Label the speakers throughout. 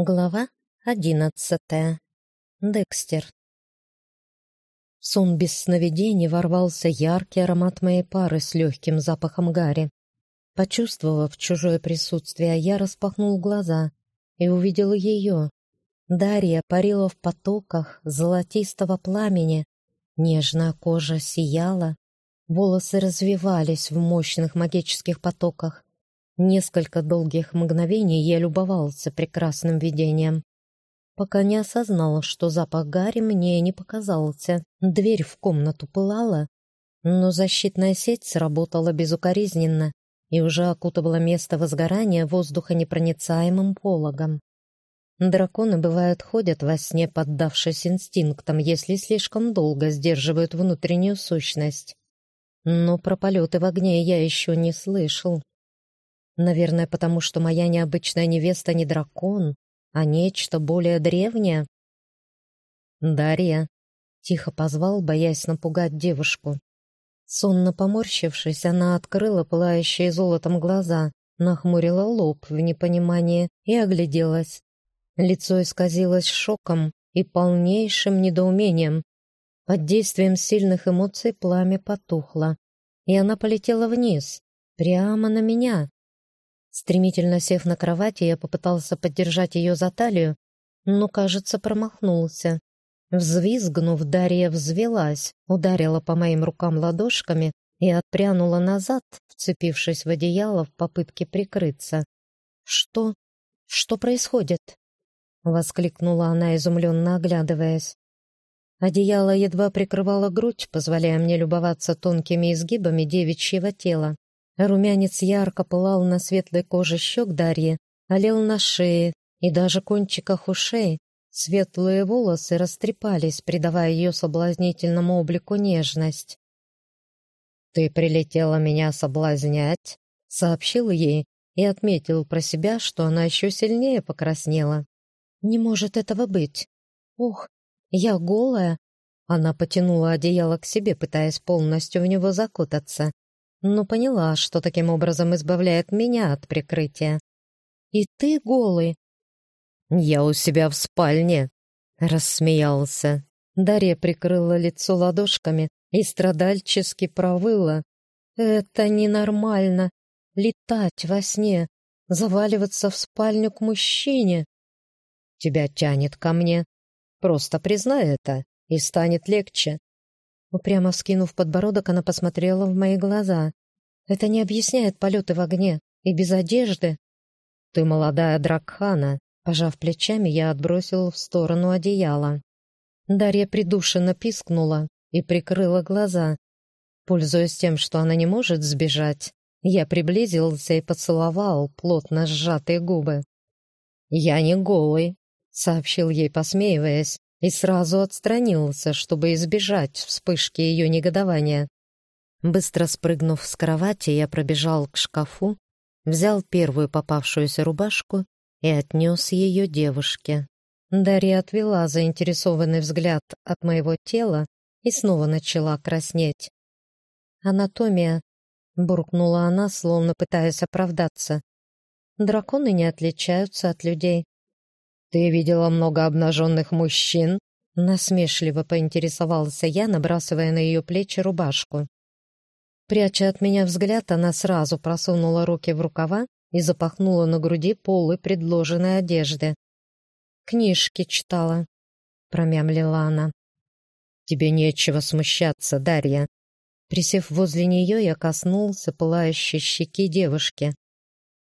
Speaker 1: Глава одиннадцатая. Декстер. Сон без сновидений ворвался яркий аромат моей пары с легким запахом гари. Почувствовав чужое присутствие, я распахнул глаза и увидел ее. Дарья парила в потоках золотистого пламени, нежная кожа сияла, волосы развивались в мощных магических потоках, Несколько долгих мгновений я любовался прекрасным видением, пока не осознал, что запах Гарри мне не показался. Дверь в комнату пылала, но защитная сеть сработала безукоризненно и уже окутывала место возгорания воздуха непроницаемым пологом. Драконы, бывают, ходят во сне, поддавшись инстинктам, если слишком долго сдерживают внутреннюю сущность. Но про полеты в огне я еще не слышал. Наверное, потому что моя необычная невеста не дракон, а нечто более древнее. «Дарья», — тихо позвал, боясь напугать девушку. Сонно поморщившись, она открыла пылающие золотом глаза, нахмурила лоб в непонимании и огляделась. Лицо исказилось шоком и полнейшим недоумением. Под действием сильных эмоций пламя потухло, и она полетела вниз, прямо на меня. Стремительно сев на кровати, я попытался поддержать ее за талию, но, кажется, промахнулся. Взвизгнув, Дарья взвелась, ударила по моим рукам ладошками и отпрянула назад, вцепившись в одеяло в попытке прикрыться. «Что? Что происходит?» — воскликнула она, изумленно оглядываясь. Одеяло едва прикрывало грудь, позволяя мне любоваться тонкими изгибами девичьего тела. Румянец ярко пылал на светлой коже щек Дарьи, олел на шее и даже кончиках ушей. Светлые волосы растрепались, придавая ее соблазнительному облику нежность. «Ты прилетела меня соблазнять», — сообщил ей и отметил про себя, что она еще сильнее покраснела. «Не может этого быть. Ох, я голая!» Она потянула одеяло к себе, пытаясь полностью в него закутаться но поняла, что таким образом избавляет меня от прикрытия. «И ты голый?» «Я у себя в спальне», — рассмеялся. Дарья прикрыла лицо ладошками и страдальчески провыла. «Это ненормально. Летать во сне, заваливаться в спальню к мужчине». «Тебя тянет ко мне. Просто признай это, и станет легче». Упрямо вскинув подбородок, она посмотрела в мои глаза. «Это не объясняет полеты в огне и без одежды». «Ты молодая Дракхана», — пожав плечами, я отбросил в сторону одеяла. Дарья придушенно пискнула и прикрыла глаза. Пользуясь тем, что она не может сбежать, я приблизился и поцеловал плотно сжатые губы. «Я не голый», — сообщил ей, посмеиваясь и сразу отстранился, чтобы избежать вспышки ее негодования. Быстро спрыгнув с кровати, я пробежал к шкафу, взял первую попавшуюся рубашку и отнес ее девушке. Дарья отвела заинтересованный взгляд от моего тела и снова начала краснеть. «Анатомия», — буркнула она, словно пытаясь оправдаться. «Драконы не отличаются от людей. «Ты видела много обнаженных мужчин?» Насмешливо поинтересовался я, набрасывая на ее плечи рубашку. Пряча от меня взгляд, она сразу просунула руки в рукава и запахнула на груди полы предложенной одежды. «Книжки читала», — промямлила она. «Тебе нечего смущаться, Дарья». Присев возле нее, я коснулся пылающей щеки девушки.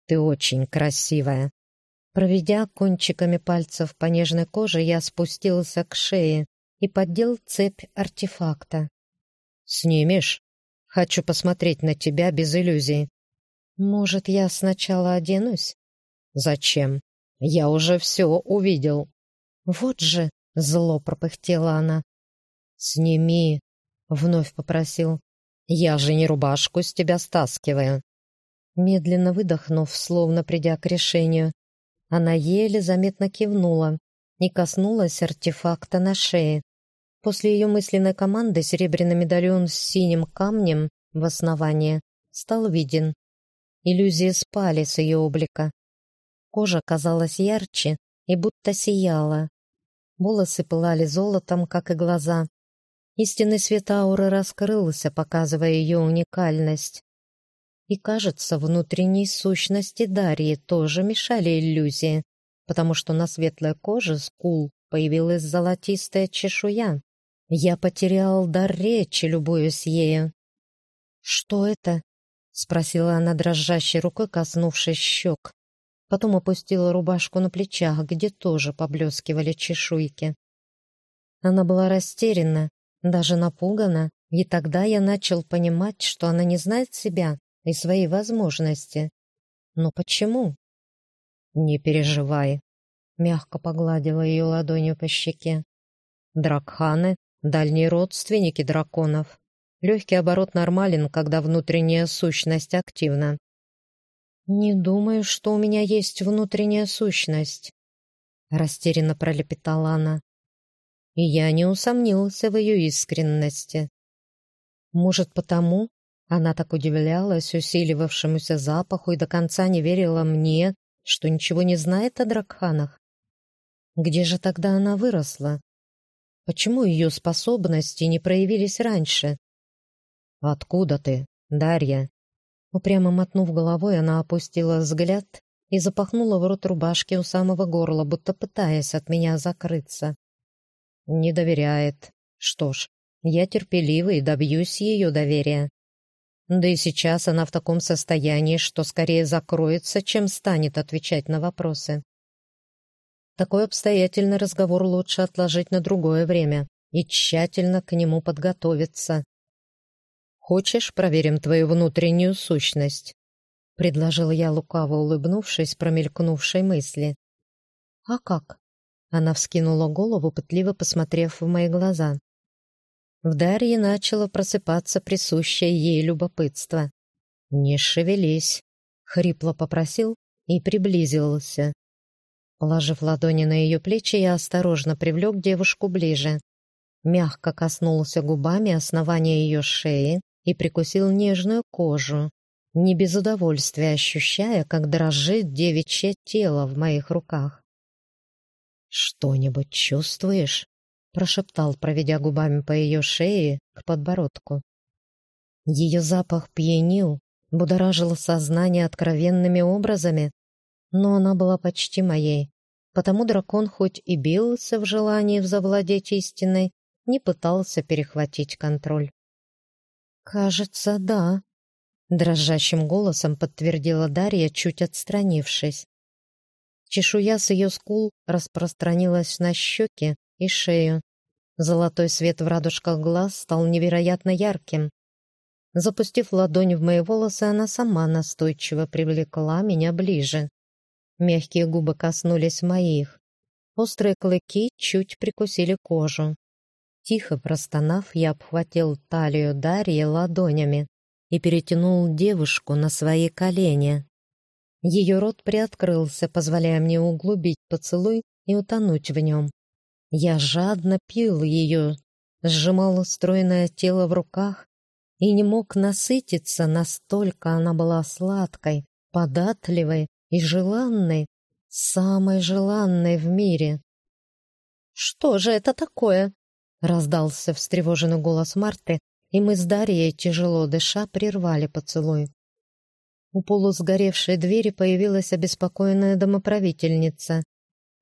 Speaker 1: «Ты очень красивая». Проведя кончиками пальцев по нежной коже, я спустился к шее и поддел цепь артефакта. «Снимешь? Хочу посмотреть на тебя без иллюзий». «Может, я сначала оденусь?» «Зачем? Я уже все увидел». «Вот же!» — зло пропыхтела она. «Сними!» — вновь попросил. «Я же не рубашку с тебя стаскиваю». Медленно выдохнув, словно придя к решению, она еле заметно кивнула и коснулась артефакта на шее. После ее мысленной команды серебряный медальон с синим камнем в основании стал виден. Иллюзии спали с ее облика. Кожа казалась ярче, и будто сияла. Волосы пылали золотом, как и глаза. Истинный свет ауры раскрылся, показывая ее уникальность. И, кажется, внутренней сущности Дарьи тоже мешали иллюзии, потому что на светлой коже скул появилась золотистая чешуя. Я потерял дар речи, любуясь ею. «Что это?» — спросила она дрожащей рукой, коснувшись щек. Потом опустила рубашку на плечах, где тоже поблескивали чешуйки. Она была растеряна, даже напугана, и тогда я начал понимать, что она не знает себя и свои возможности. Но почему? «Не переживай», — мягко погладила ее ладонью по щеке. «Дракханы — дальние родственники драконов. Легкий оборот нормален, когда внутренняя сущность активна». «Не думаю, что у меня есть внутренняя сущность», — растерянно пролепетала она. И я не усомнился в ее искренности. Может, потому, она так удивлялась усиливавшемуся запаху и до конца не верила мне, что ничего не знает о дракханах. Где же тогда она выросла? Почему ее способности не проявились раньше? «Откуда ты, Дарья?» Упрямо мотнув головой, она опустила взгляд и запахнула в рот рубашки у самого горла, будто пытаясь от меня закрыться. «Не доверяет. Что ж, я терпеливый и добьюсь ее доверия. Да и сейчас она в таком состоянии, что скорее закроется, чем станет отвечать на вопросы. Такой обстоятельный разговор лучше отложить на другое время и тщательно к нему подготовиться. «Хочешь, проверим твою внутреннюю сущность?» — предложил я, лукаво улыбнувшись промелькнувшей мысли. «А как?» — она вскинула голову, пытливо посмотрев в мои глаза. В Дарье начало просыпаться присущее ей любопытство. «Не шевелись», — хрипло попросил и приблизился. Положив ладони на ее плечи, я осторожно привлек девушку ближе. Мягко коснулся губами основания ее шеи и прикусил нежную кожу, не без удовольствия ощущая, как дрожит девичье тело в моих руках. «Что-нибудь чувствуешь?» Прошептал, проведя губами по ее шее к подбородку. Ее запах пьянил, будоражил сознание откровенными образами, но она была почти моей, потому дракон хоть и бился в желании завладеть истиной, не пытался перехватить контроль. «Кажется, да», — дрожащим голосом подтвердила Дарья, чуть отстранившись. Чешуя с ее скул распространилась на щеки, и шею. Золотой свет в радужках глаз стал невероятно ярким. Запустив ладонь в мои волосы, она сама настойчиво привлекла меня ближе. Мягкие губы коснулись моих. Острые клыки чуть прикусили кожу. Тихо простонав, я обхватил талию Дарьи ладонями и перетянул девушку на свои колени. Ее рот приоткрылся, позволяя мне углубить поцелуй и утонуть в нем. Я жадно пил ее, сжимал стройное тело в руках и не мог насытиться, настолько она была сладкой, податливой и желанной, самой желанной в мире. «Что же это такое?» — раздался встревоженный голос Марты, и мы с Дарьей, тяжело дыша, прервали поцелуй. У полусгоревшей двери появилась обеспокоенная домоправительница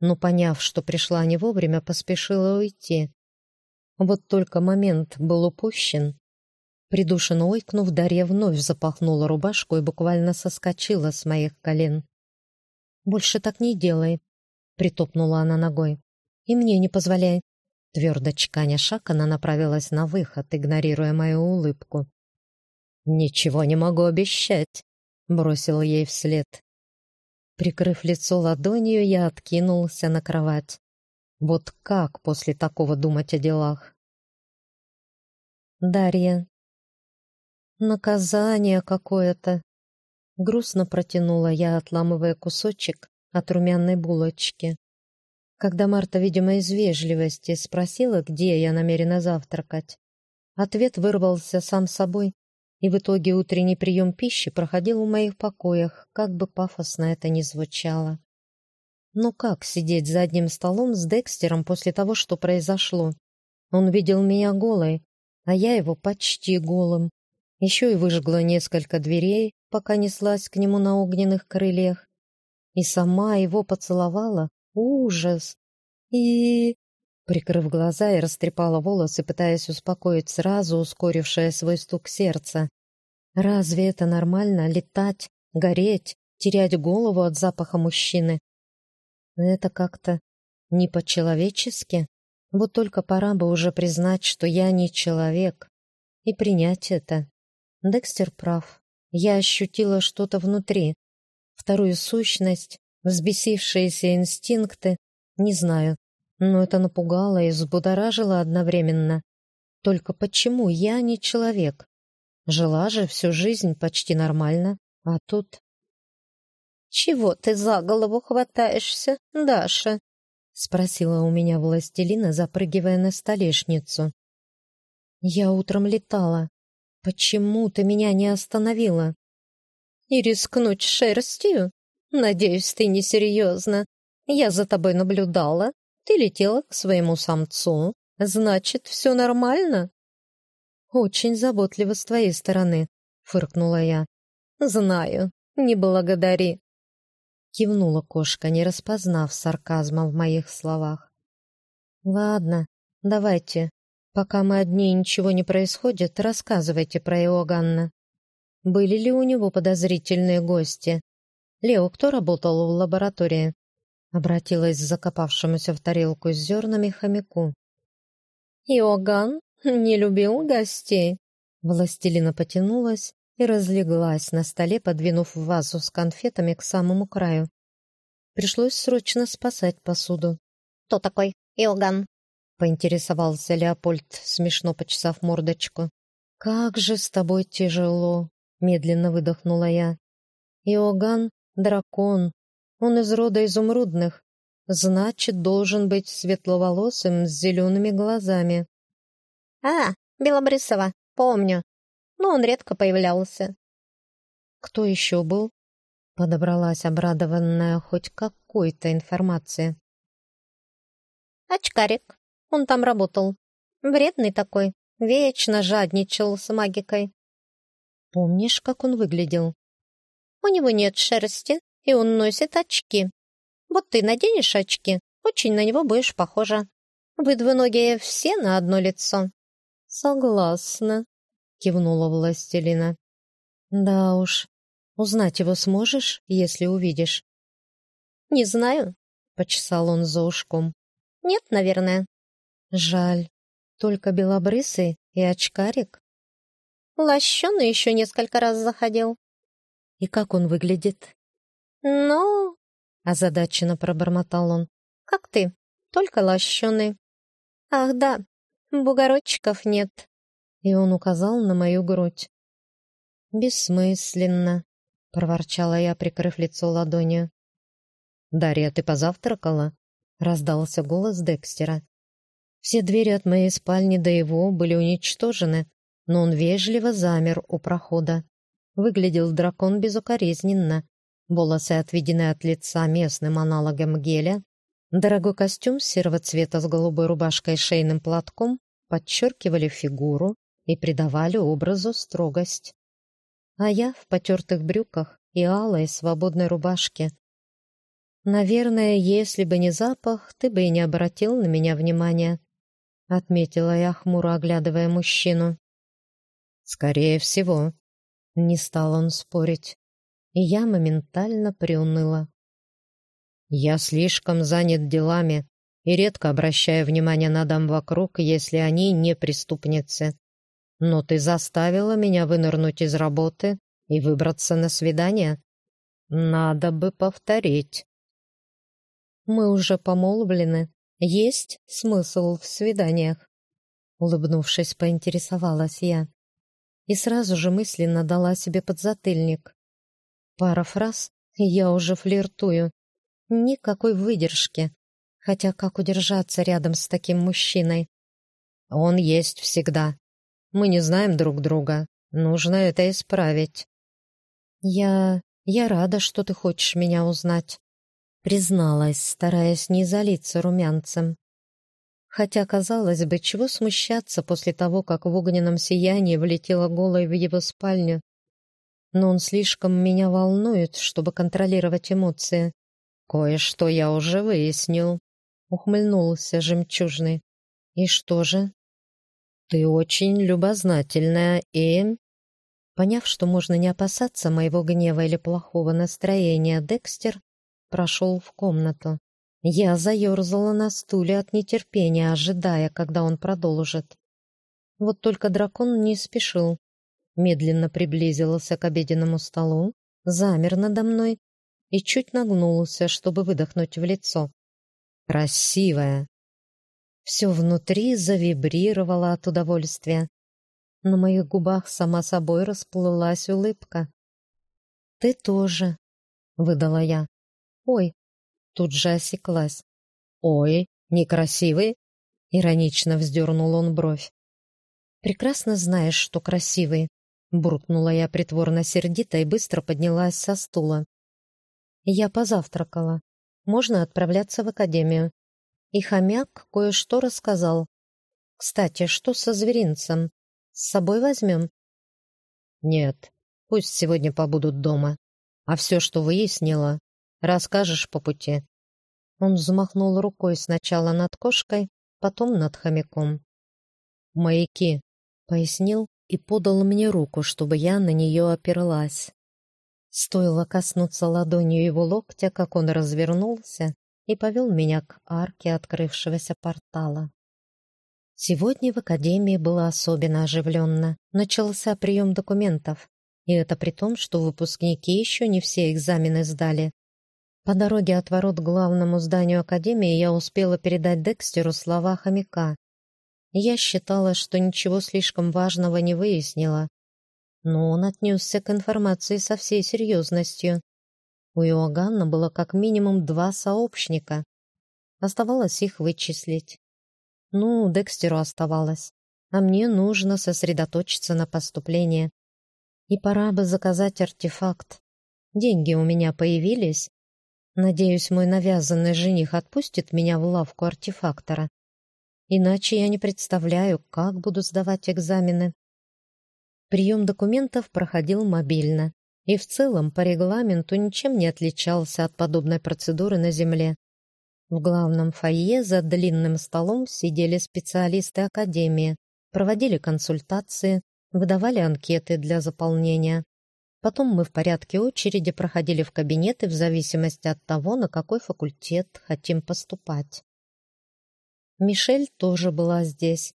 Speaker 1: но, поняв, что пришла не вовремя, поспешила уйти. Вот только момент был упущен. Придушенно ойкнув, Дарья вновь запахнула рубашку и буквально соскочила с моих колен. «Больше так не делай», — притопнула она ногой. «И мне не позволяй». Твердо чеканя шаг, она направилась на выход, игнорируя мою улыбку. «Ничего не могу обещать», — бросил ей вслед. Прикрыв лицо ладонью, я откинулся на кровать. Вот как после такого думать о делах? Дарья. Наказание какое-то. Грустно протянула я, отламывая кусочек от румяной булочки. Когда Марта, видимо, из вежливости спросила, где я намерена завтракать, ответ вырвался сам собой, и в итоге утренний прием пищи проходил в моих покоях, как бы пафосно это ни звучало. Но как сидеть за одним столом с Декстером после того, что произошло? Он видел меня голой, а я его почти голым. Еще и выжгла несколько дверей, пока неслась к нему на огненных крыльях. И сама его поцеловала. Ужас! И... Прикрыв глаза и растрепала волосы, пытаясь успокоить сразу ускорившее свой стук сердца. Разве это нормально — летать, гореть, терять голову от запаха мужчины? Это как-то не по-человечески. Вот только пора бы уже признать, что я не человек, и принять это. Декстер прав. Я ощутила что-то внутри. Вторую сущность, взбесившиеся инстинкты, не знаю, но это напугало и взбудоражило одновременно. Только почему я не человек? Жила же всю жизнь почти нормально, а тут...
Speaker 2: «Чего ты за голову хватаешься, Даша?» — спросила у меня властелина, запрыгивая на столешницу.
Speaker 1: «Я утром летала. Почему ты меня не остановила?»
Speaker 2: «И рискнуть шерстью? Надеюсь, ты несерьезно. Я за тобой наблюдала. Ты летела к своему самцу. Значит, все нормально?»
Speaker 1: «Очень заботливо с твоей стороны», — фыркнула я.
Speaker 2: «Знаю. Не благодари.
Speaker 1: Кивнула кошка, не распознав сарказма в моих словах. «Ладно, давайте. Пока мы одни и ничего не происходит, рассказывайте про Иоганна. Были ли у него подозрительные гости? Лео, кто работал в лаборатории?» Обратилась к закопавшемуся в тарелку с зернами хомяку.
Speaker 2: «Иоганн не любил гостей».
Speaker 1: Властелина потянулась, и разлеглась на столе, подвинув вазу с конфетами к самому краю. Пришлось срочно спасать посуду.
Speaker 2: «Кто такой Иоганн?»
Speaker 1: — поинтересовался Леопольд, смешно почесав мордочку. «Как же с тобой тяжело!» — медленно выдохнула я. «Иоганн — дракон. Он из рода изумрудных. Значит, должен быть светловолосым с зелеными глазами».
Speaker 2: «А, Белобрысова, помню но он редко появлялся.
Speaker 1: «Кто еще был?» — подобралась обрадованная хоть какой-то информацией.
Speaker 2: «Очкарик. Он там работал. Вредный такой. Вечно жадничал с магикой».
Speaker 1: «Помнишь, как он выглядел?»
Speaker 2: «У него нет шерсти, и он носит очки. Вот ты наденешь очки, очень на него будешь похожа. Вы двуногие все на одно лицо».
Speaker 1: «Согласна», кивнула властелина. Да уж, узнать его сможешь, если увидишь?
Speaker 2: Не знаю,
Speaker 1: почесал он за ушком.
Speaker 2: Нет, наверное.
Speaker 1: Жаль, только белобрысый и очкарик.
Speaker 2: Лощеный еще несколько раз заходил.
Speaker 1: И как он выглядит?
Speaker 2: Ну,
Speaker 1: озадаченно пробормотал он.
Speaker 2: Как ты, только лощеный. Ах да, бугорочков нет
Speaker 1: и он указал на мою грудь. «Бессмысленно», — проворчала я, прикрыв лицо ладонью. «Дарья, ты позавтракала?» — раздался голос Декстера. Все двери от моей спальни до его были уничтожены, но он вежливо замер у прохода. Выглядел дракон безукоризненно. Волосы отведены от лица местным аналогом геля. Дорогой костюм серого цвета с голубой рубашкой и шейным платком подчеркивали фигуру, и придавали образу строгость. А я в потертых брюках и алой свободной рубашке. «Наверное, если бы не запах, ты бы и не обратил на меня внимания», — отметила я, хмуро оглядывая мужчину. «Скорее всего», — не стал он спорить, и я моментально приуныла. «Я слишком занят делами и редко обращаю внимание на дам вокруг, если они не преступницы но ты заставила меня вынырнуть из работы и выбраться на свидание. Надо бы повторить. Мы уже помолвлены. Есть смысл в свиданиях? Улыбнувшись, поинтересовалась я. И сразу же мысленно дала себе подзатыльник. Пара фраз, и я уже флиртую. Никакой выдержки. Хотя как удержаться рядом с таким мужчиной? Он есть всегда, мы не знаем друг друга. Нужно это исправить. Я... я рада, что ты хочешь меня узнать. призналась, стараясь не залиться румянцем. Хотя, казалось бы, чего смущаться после того, как в огненном сиянии влетела голой в его спальню. Но он слишком меня волнует, чтобы контролировать эмоции. «Кое-что я уже выяснил», — ухмыльнулся жемчужный. «И что же?» «Ты очень любознательная и...» Поняв, что можно не опасаться моего гнева или плохого настроения, Декстер прошел в комнату. Я заерзала на стуле от нетерпения, ожидая, когда он продолжит. Вот только дракон не спешил. Медленно приблизился к обеденному столу, замер надо мной и чуть нагнулся, чтобы выдохнуть в лицо. «Красивая!» Все внутри завибрировало от удовольствия. На моих губах сама собой расплылась улыбка. «Ты тоже», — выдала я. «Ой, тут же осеклась. «Ой, некрасивый?» — иронично вздернул он бровь. «Прекрасно знаешь, что красивый», — буркнула я притворно сердито и быстро поднялась со стула. «Я позавтракала. Можно отправляться в академию». И хомяк кое-что рассказал. «Кстати, что со зверинцем? С собой возьмем?» «Нет, пусть сегодня побудут дома. А все, что выяснила, расскажешь по пути». Он взмахнул рукой сначала над кошкой, потом над хомяком. «Маяки», — пояснил и подал мне руку, чтобы я на нее оперлась. Стоило коснуться ладонью его локтя, как он развернулся и повел меня к арке открывшегося портала. Сегодня в академии было особенно оживленно. Начался прием документов, и это при том, что выпускники еще не все экзамены сдали. По дороге от ворот к главному зданию Академии я успела передать Декстеру слова хомяка. Я считала, что ничего слишком важного не выяснила, но он отнесся к информации со всей серьезностью. У Иоганна было как минимум два сообщника. Оставалось их вычислить. Ну, Декстеру оставалось, а мне нужно сосредоточиться на поступлении. И пора бы заказать артефакт. Деньги у меня появились, Надеюсь, мой навязанный жених отпустит меня в лавку артефактора. Иначе я не представляю, как буду сдавать экзамены. Прием документов проходил мобильно и в целом по регламенту ничем не отличался от подобной процедуры на Земле. В главном фойе за длинным столом сидели специалисты Академии, проводили консультации, выдавали анкеты для заполнения. Потом мы в порядке очереди проходили в кабинеты в зависимости от того, на какой факультет хотим поступать. Мишель тоже была здесь,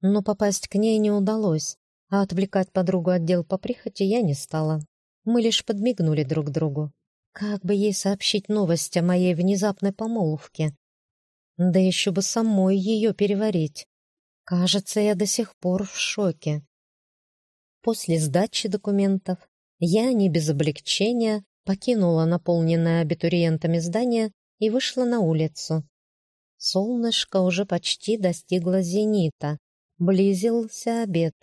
Speaker 1: но попасть к ней не удалось, а отвлекать подругу отдел по прихоти я не стала. Мы лишь подмигнули друг другу. Как бы ей сообщить новость о моей внезапной помолвке? Да еще бы самой ее переварить. Кажется, я до сих пор в шоке. После сдачи документов я не без облегчения покинула наполненное абитуриентами здание и вышла на улицу. Солнышко уже почти достигло зенита. Близился обед.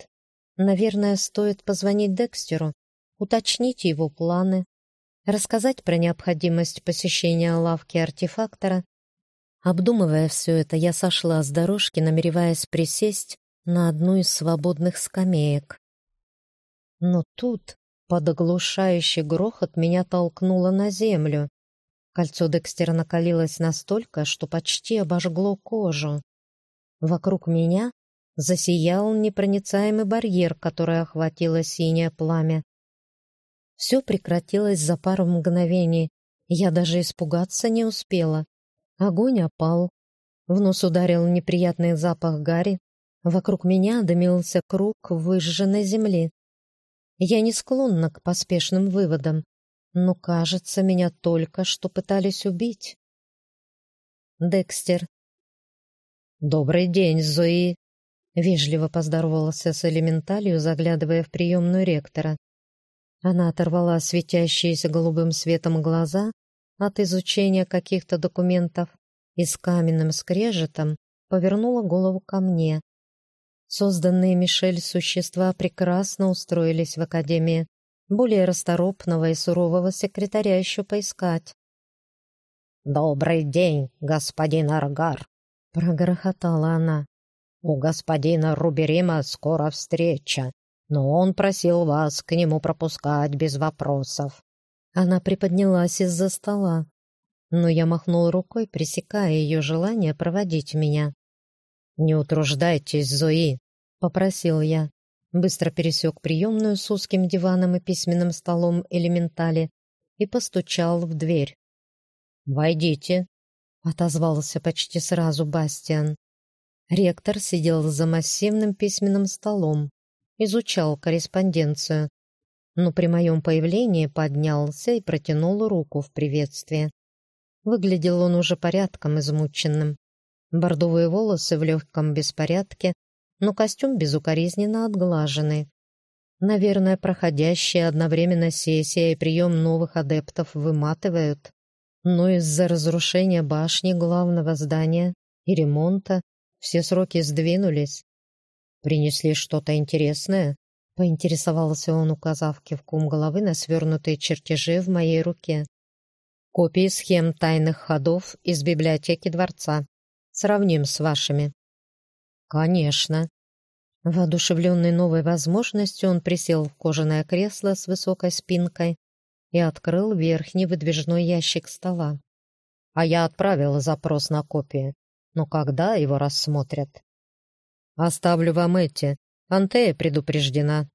Speaker 1: Наверное, стоит позвонить Декстеру, уточнить его планы, рассказать про необходимость посещения лавки артефактора. Обдумывая все это, я сошла с дорожки, намереваясь присесть на одну из свободных скамеек. Но тут под оглушающий грохот меня толкнуло на землю. Кольцо Декстера накалилось настолько, что почти обожгло кожу. Вокруг меня засиял непроницаемый барьер, который охватило синее пламя. Все прекратилось за пару мгновений. Я даже испугаться не успела. Огонь опал. В нос ударил неприятный запах гари. Вокруг меня дымился круг выжженной земли. Я не склонна к поспешным выводам, но, кажется, меня только что пытались убить. Декстер. «Добрый день, Зои!» Вежливо поздоровался с элементалью, заглядывая в приемную ректора. Она оторвала светящиеся голубым светом глаза от изучения каких-то документов и с каменным скрежетом повернула голову ко мне. Созданные Мишель существа прекрасно устроились в академии. Более расторопного и сурового секретаря еще поискать. «Добрый день, господин Аргар!» — прогрохотала она. «У господина Руберима скоро встреча, но он просил вас к нему пропускать без вопросов». Она приподнялась из-за стола, но я махнул рукой, пресекая ее желание проводить меня. «Не утруждайтесь, Зои», — попросил я. Быстро пересек приемную с узким диваном и письменным столом элементали и постучал в дверь. «Войдите», — отозвался почти сразу Бастиан. Ректор сидел за массивным письменным столом, изучал корреспонденцию, но при моем появлении поднялся и протянул руку в приветствие. Выглядел он уже порядком измученным. Бордовые волосы в легком беспорядке, но костюм безукоризненно отглаженный. Наверное, проходящая одновременно сессия и прием новых адептов выматывают. Но из-за разрушения башни главного здания и ремонта все сроки сдвинулись. «Принесли что-то интересное?» — поинтересовался он, указав кивком головы на свернутые чертежи в моей руке. «Копии схем тайных ходов из библиотеки дворца. Сравним с вашими». «Конечно». Воодушевленный новой возможностью, он присел в кожаное кресло с высокой спинкой и открыл верхний выдвижной ящик стола. А я отправил запрос на копии. Но когда его рассмотрят? Оставлю вам эти. Антея предупреждена.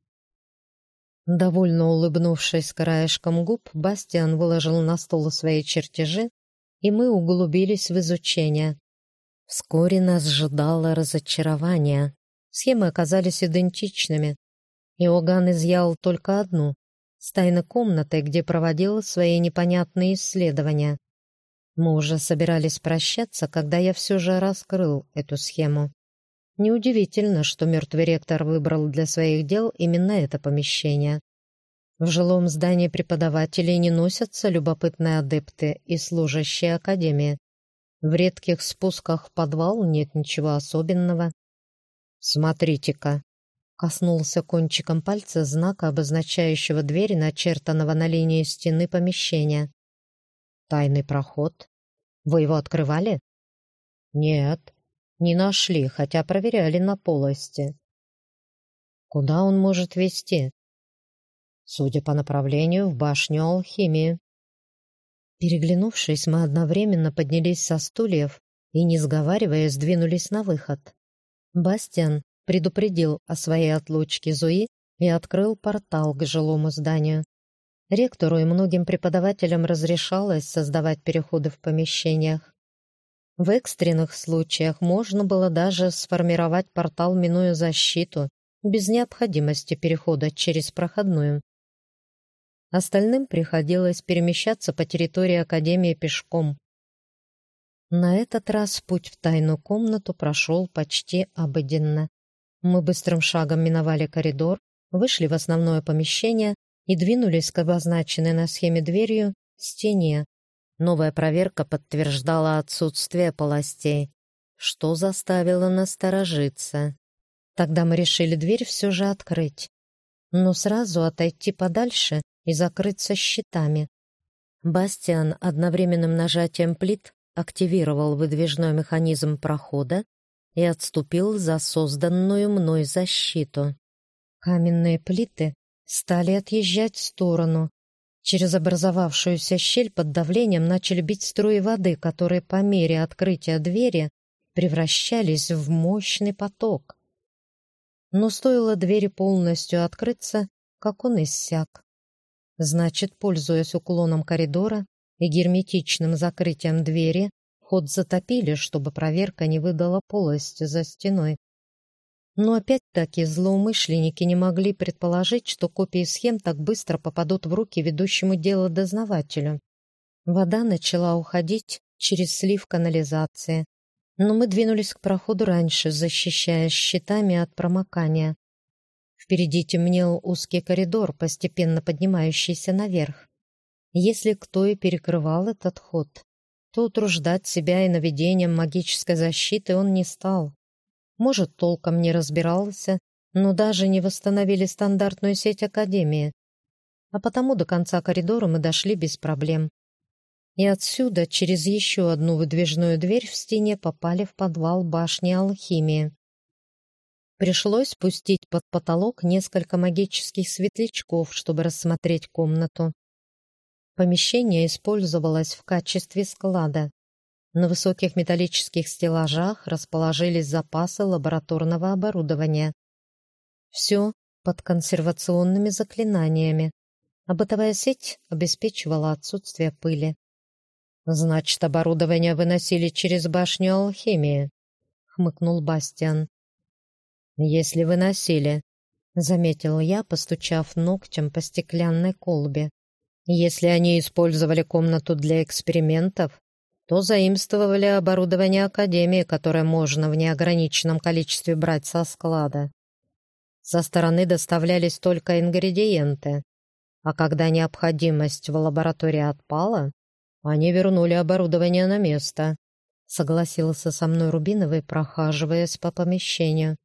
Speaker 1: Довольно улыбнувшись краешком губ, Бастиан выложил на стол свои чертежи, и мы углубились в изучение. Вскоре нас ждало разочарование. Схемы оказались идентичными. Иоганн изъял только одну, с тайной комнатой, где проводил свои непонятные исследования. Мы уже собирались прощаться, когда я все же раскрыл эту схему. Неудивительно, что мертвый ректор выбрал для своих дел именно это помещение. В жилом здании преподавателей не носятся любопытные адепты и служащие академии. В редких спусках в подвал нет ничего особенного. «Смотрите-ка!» Коснулся кончиком пальца знака, обозначающего дверь, начертанного на линии стены помещения. «Тайный проход? Вы его открывали?» «Нет, не нашли, хотя проверяли на полости». «Куда он может вести?» «Судя по направлению, в башню алхимии». Переглянувшись, мы одновременно поднялись со стульев и, не сговариваясь, сдвинулись на выход. Бастиан предупредил о своей отлучке Зуи и открыл портал к жилому зданию. Ректору и многим преподавателям разрешалось создавать переходы в помещениях. В экстренных случаях можно было даже сформировать портал, минуя защиту, без необходимости перехода через проходную. Остальным приходилось перемещаться по территории Академии пешком. На этот раз путь в тайную комнату прошел почти обыденно. Мы быстрым шагом миновали коридор, вышли в основное помещение и двинулись к обозначенной на схеме дверью стене. Новая проверка подтверждала отсутствие полостей, что заставило насторожиться. Тогда мы решили дверь все же открыть, но сразу отойти подальше и закрыться щитами. Бастиан одновременным нажатием плит активировал выдвижной механизм прохода и отступил за созданную мной защиту. Каменные плиты стали отъезжать в сторону. Через образовавшуюся щель под давлением начали бить струи воды, которые по мере открытия двери превращались в мощный поток. Но стоило двери полностью открыться, как он иссяк. Значит, пользуясь уклоном коридора и герметичным закрытием двери, Ход затопили, чтобы проверка не выдала полость за стеной. Но опять-таки злоумышленники не могли предположить, что копии схем так быстро попадут в руки ведущему дело дознавателю. Вода начала уходить через слив канализации, но мы двинулись к проходу раньше, защищая щитами от промокания. Впереди темнел узкий коридор, постепенно поднимающийся наверх. Если кто и перекрывал этот ход, то утруждать себя и наведением магической защиты он не стал. Может, толком не разбирался, но даже не восстановили стандартную сеть Академии. А потому до конца коридора мы дошли без проблем. и отсюда через еще одну выдвижную дверь в стене попали в подвал башни алхимии. Пришлось пустить под потолок несколько магических светлячков, чтобы рассмотреть комнату. Помещение использовалось в качестве склада. На высоких металлических стеллажах расположились запасы лабораторного оборудования. Все под консервационными заклинаниями, а бытовая сеть обеспечивала отсутствие пыли. «Значит, оборудование выносили через башню алхимии», — хмыкнул Бастиан. «Если выносили», — заметил я, постучав ногтем по стеклянной колбе. «Если они использовали комнату для экспериментов, то заимствовали оборудование Академии, которое можно в неограниченном количестве брать со склада. Со стороны доставлялись только ингредиенты, а когда необходимость в лаборатории отпала, они вернули оборудование на место. Согласился со мной Рубиновый, прохаживаясь по помещению.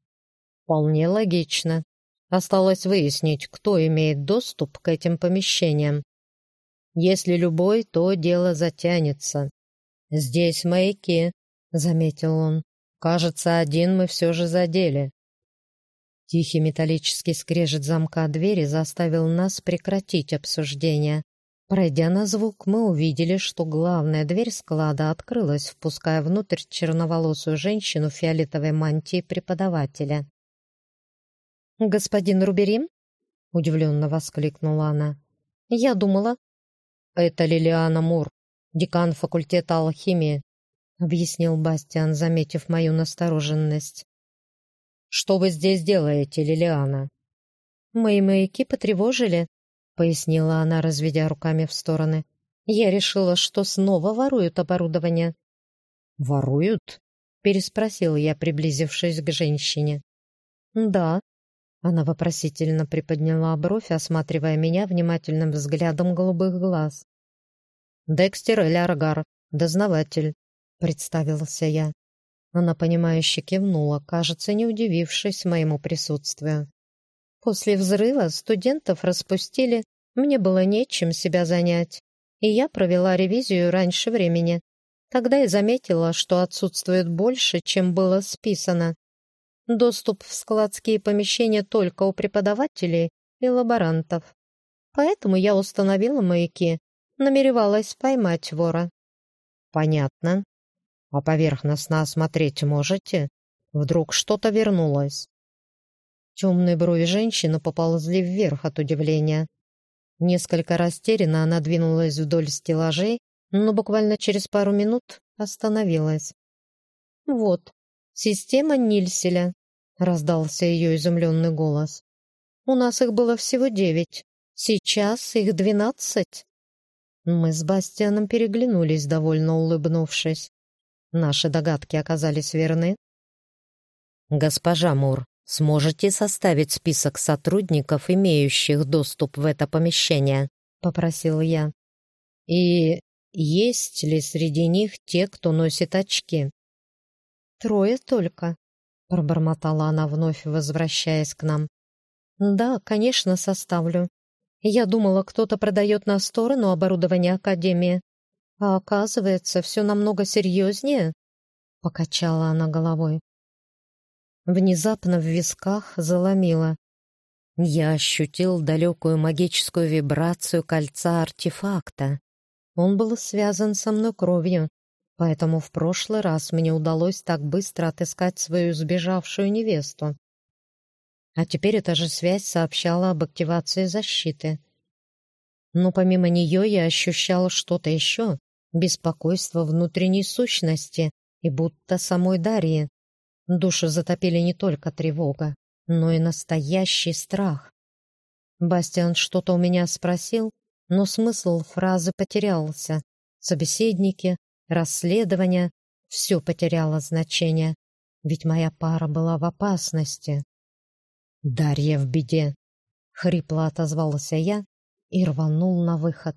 Speaker 1: Вполне логично. Осталось выяснить, кто имеет доступ к этим помещениям. Если любой, то дело затянется. «Здесь маяки», — заметил он. «Кажется, один мы все же задели». Тихий металлический скрежет замка двери заставил нас прекратить обсуждение. Пройдя на звук, мы увидели, что главная дверь склада открылась, впуская внутрь черноволосую женщину в фиолетовой мантии преподавателя. «Господин Руберим?» — удивленно воскликнула она. «Я думала...» «Это Лилиана Мур, декан факультета алхимии», — объяснил Бастиан, заметив мою настороженность. «Что вы здесь делаете, Лилиана?» «Мои маяки потревожили», — пояснила она, разведя руками в стороны. «Я решила, что снова воруют оборудование». «Воруют?» — переспросил я, приблизившись к женщине.
Speaker 2: «Да»,
Speaker 1: она вопросительно приподняла бровь, осматривая меня внимательным взглядом голубых глаз. «Декстер Эляргар, дознаватель», — представился я. Она, понимающе кивнула, кажется, не удивившись моему присутствию.
Speaker 2: После взрыва студентов распустили, мне было нечем себя занять, и я провела ревизию раньше времени. Тогда и заметила, что отсутствует больше, чем было списано. Доступ в складские помещения только у преподавателей и лаборантов. Поэтому я установила маяки, намеревалась поймать вора.
Speaker 1: Понятно. А поверхностно осмотреть можете? Вдруг что-то вернулось? Темные брови женщины поползли вверх от удивления. Несколько растерянно она двинулась вдоль стеллажей, но буквально через пару минут остановилась.
Speaker 2: «Вот, система Нильселя», — раздался ее изумленный голос. «У нас их было всего девять. Сейчас их двенадцать».
Speaker 1: Мы с Бастианом переглянулись, довольно улыбнувшись. Наши догадки оказались верны. «Госпожа Мур, сможете составить список сотрудников, имеющих доступ в это помещение?» — попросил я. «И есть ли среди них те, кто носит очки?»
Speaker 2: «Трое только», — пробормотала она, вновь возвращаясь к нам. «Да, конечно, составлю. Я думала, кто-то продает на сторону оборудование Академии, а оказывается, все намного серьезнее», — покачала она головой. Внезапно в висках заломило.
Speaker 1: Я ощутил далекую магическую вибрацию кольца артефакта. Он был связан со мной кровью, поэтому в прошлый раз мне удалось так быстро отыскать свою сбежавшую невесту. А теперь эта же связь сообщала об активации защиты. Но помимо нее я ощущал что-то еще, беспокойство внутренней сущности и будто самой Дарьи. Душу затопили не только тревога, но и настоящий страх. Бастиан что-то у меня спросил, но смысл фразы потерялся. Собеседники, расследование — все потеряло значение, ведь моя пара была в опасности. «Дарья в беде!» — хрипло отозвался я и рванул на выход.